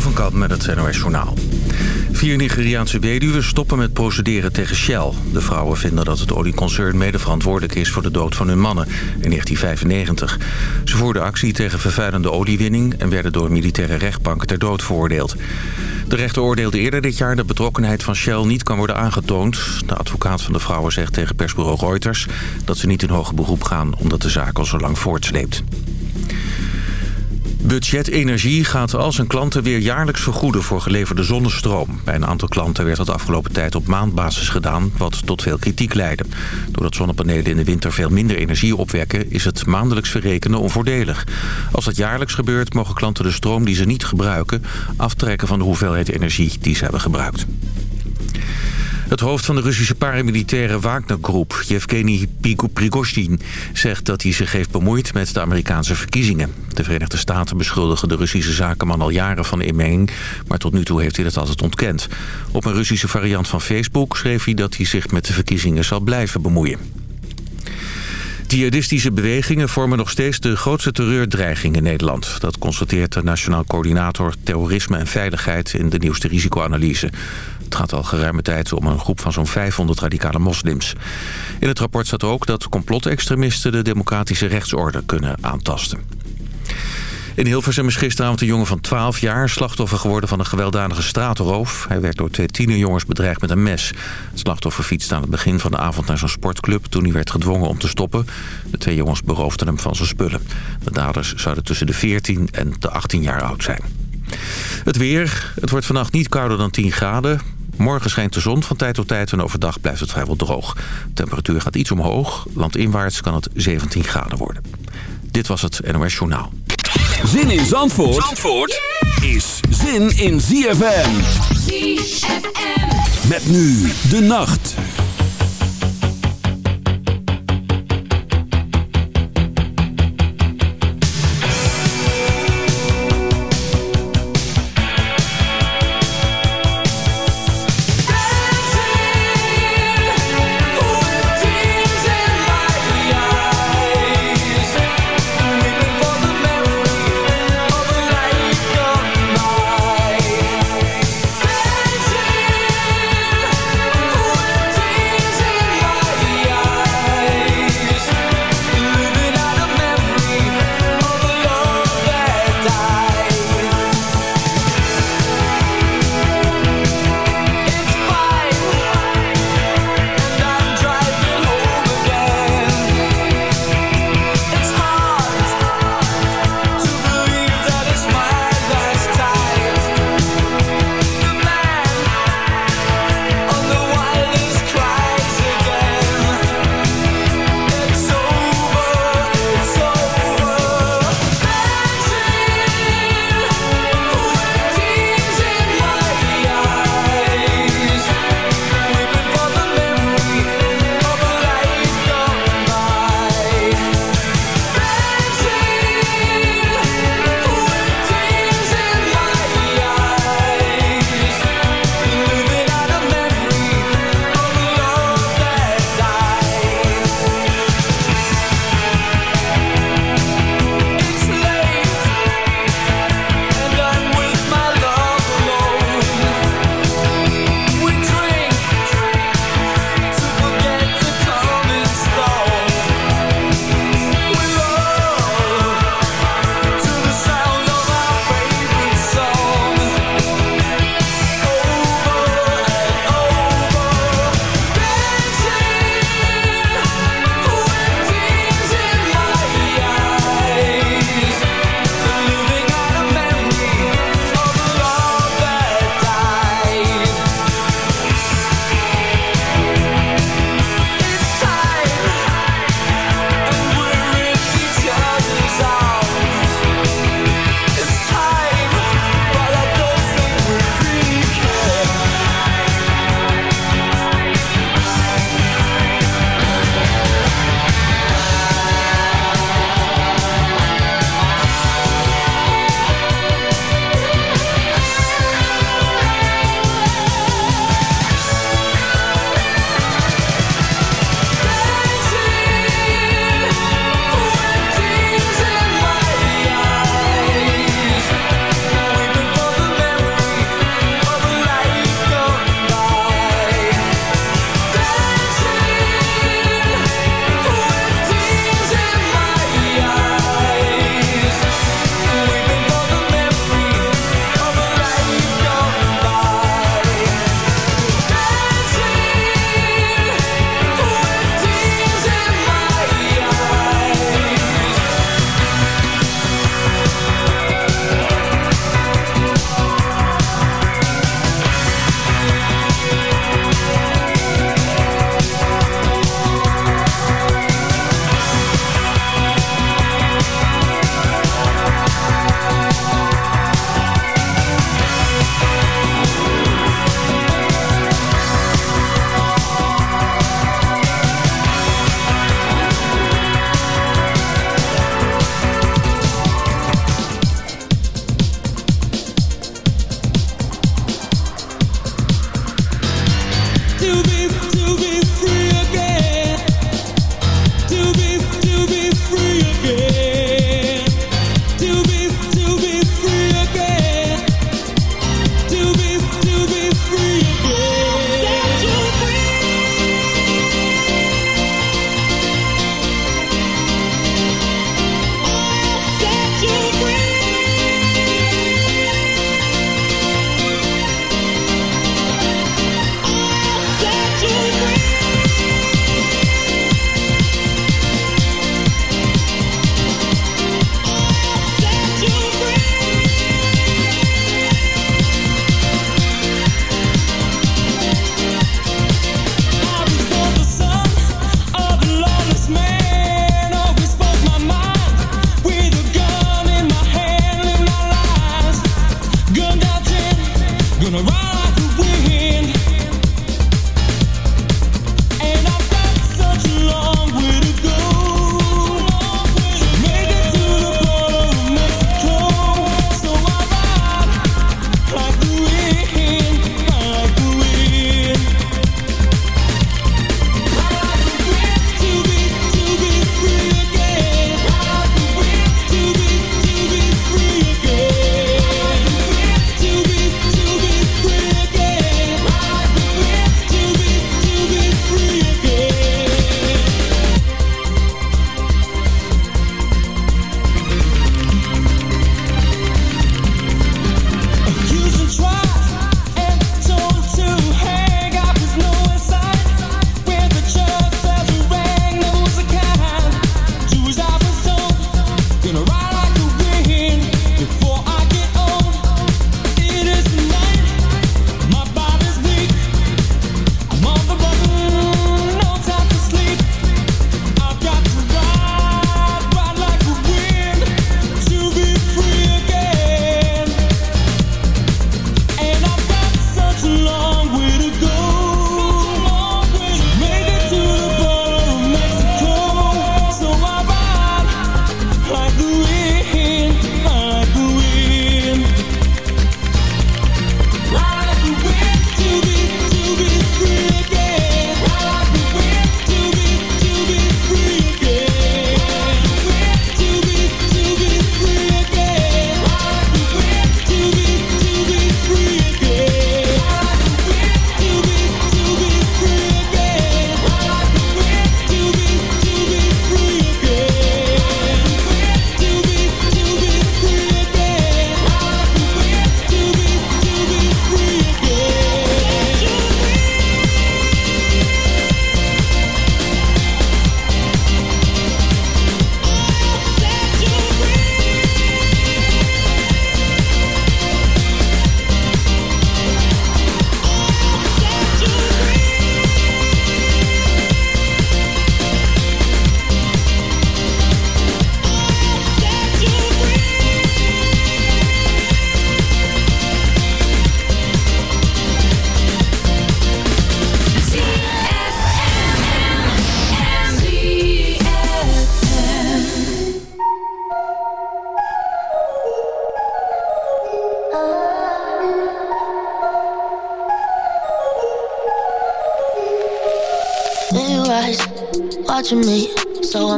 Van Kamp met het NOS Journaal. Vier Nigeriaanse weduwen stoppen met procederen tegen Shell. De vrouwen vinden dat het olieconcern mede verantwoordelijk is... voor de dood van hun mannen in 1995. Ze voerden actie tegen vervuilende oliewinning... en werden door militaire rechtbanken ter dood veroordeeld. De rechter oordeelde eerder dit jaar dat betrokkenheid van Shell niet kan worden aangetoond. De advocaat van de vrouwen zegt tegen persbureau Reuters... dat ze niet in hoger beroep gaan omdat de zaak al zo lang voortsleept. Budget Energie gaat al zijn klanten weer jaarlijks vergoeden voor geleverde zonnestroom. Bij een aantal klanten werd dat afgelopen tijd op maandbasis gedaan, wat tot veel kritiek leidde. Doordat zonnepanelen in de winter veel minder energie opwekken, is het maandelijks verrekenen onvoordelig. Als dat jaarlijks gebeurt, mogen klanten de stroom die ze niet gebruiken aftrekken van de hoeveelheid energie die ze hebben gebruikt. Het hoofd van de Russische paramilitaire Wagner-groep, Yevgeny Prigozhin, zegt dat hij zich heeft bemoeid met de Amerikaanse verkiezingen. De Verenigde Staten beschuldigen de Russische zakenman al jaren van inmenging, maar tot nu toe heeft hij dat altijd ontkend. Op een Russische variant van Facebook schreef hij dat hij zich met de verkiezingen zal blijven bemoeien. Jihadistische bewegingen vormen nog steeds de grootste terreurdreiging in Nederland. Dat constateert de Nationaal Coördinator Terrorisme en Veiligheid in de nieuwste risicoanalyse. Het gaat al geruime tijd om een groep van zo'n 500 radicale moslims. In het rapport staat ook dat complotextremisten de democratische rechtsorde kunnen aantasten. In Hilversum is gisteravond een jongen van 12 jaar slachtoffer geworden van een gewelddadige straatroof. Hij werd door twee tienerjongens bedreigd met een mes. Het slachtoffer fietste aan het begin van de avond naar zo'n sportclub toen hij werd gedwongen om te stoppen. De twee jongens beroofden hem van zijn spullen. De daders zouden tussen de 14 en de 18 jaar oud zijn. Het weer. Het wordt vannacht niet kouder dan 10 graden. Morgen schijnt de zon van tijd tot tijd en overdag blijft het vrijwel droog. De temperatuur gaat iets omhoog. Landinwaarts kan het 17 graden worden. Dit was het NOS Journaal. Zin in Zandvoort, Zandvoort is zin in ZFM. ZFM. Met nu de nacht.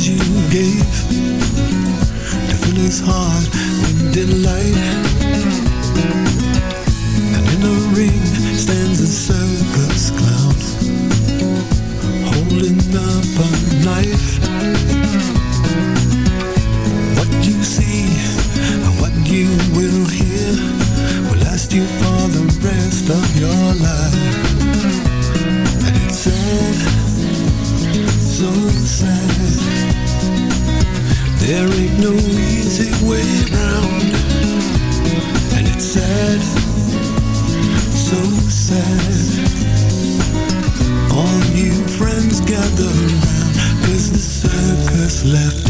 The you gave to fill his heart with delight. And in a ring stands a circus clown holding up a knife. What you see and what you will hear will last you for the rest of your life. There ain't no easy way round. And it's sad, so sad. All you friends gather round, cause the circus left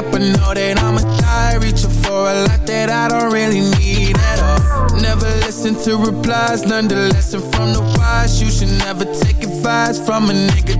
up, I know that I'ma die Reaching for a lot that I don't really need at all. Never listen to replies, learn the lesson from the wise. You should never take advice from a nigga